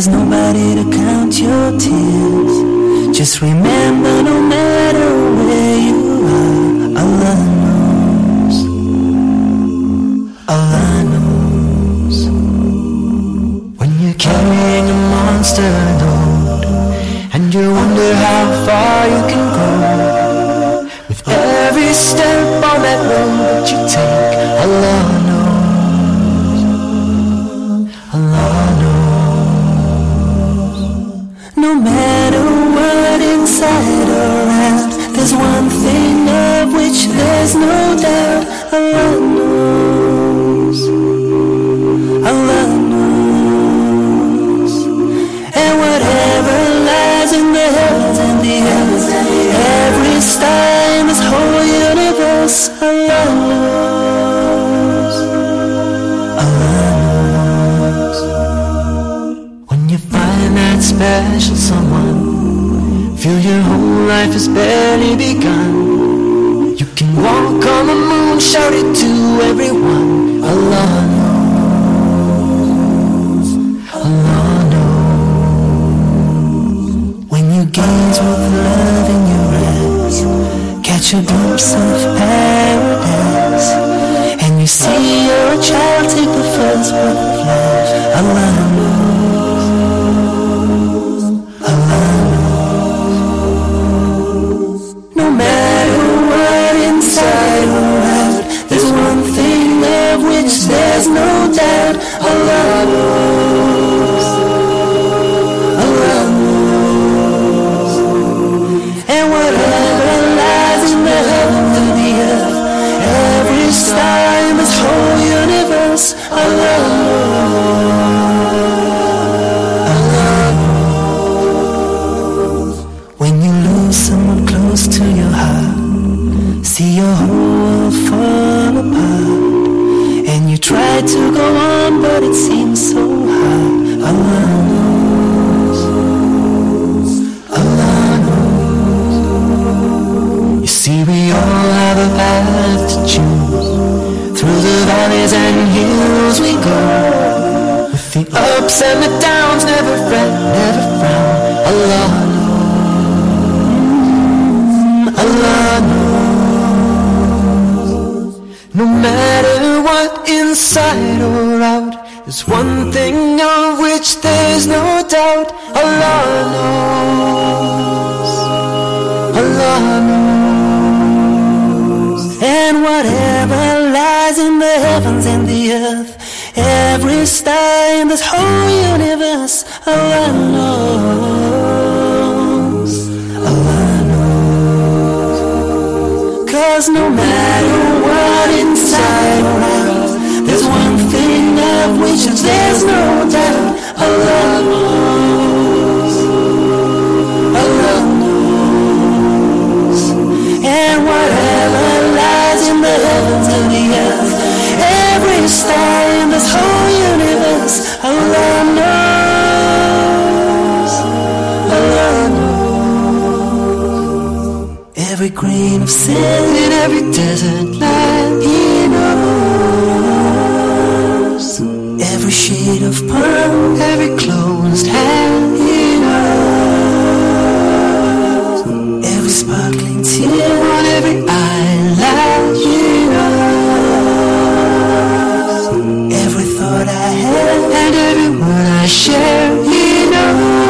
there's nobody to count your tears. Just remember, no matter where you are, Allah knows. Allah knows. When you're carrying a monster alone, and you wonder how far you can go. With every step on that road that you take, Allah No matter what inside or out, there's one thing of which there's no doubt. Allah knows. Allah knows. And whatever lies in the heavens and the earth, every star in this whole universe, Allah knows. Special someone, feel your whole life has barely begun. You can walk on the moon, shout it to everyone. Allah knows. Allah knows. When you gaze with the love in your eyes, catch a glimpse of paradise, and you see your child knows. Allah knows. And whatever lies in the heavens every star in this whole universe. Allah knows. When you lose someone close to your heart, see your whole world fall try to go on, but it seems so hard. You see, we all have a path to choose. Through the valleys and hills we go. With the ups and the downs, never fret, never frown. Allah knows. No matter what, inside or out, there's one thing of which there's no doubt. Allah knows. Allah knows. And whatever lies in the heavens and the earth, every star in this whole universe, Allah knows. Allah knows. Cause no matter of there's no doubt. Allah knows. Allah knows. And whatever lies in the heavens and the earth, every star in this whole universe, Allah knows. Allah knows. Every grain of sand in every desert land, He knows. Every shade of pearl, every closed hand, He knows. Every sparkling tear on every eyelash, He knows. Every thought I have and every word I share, He knows.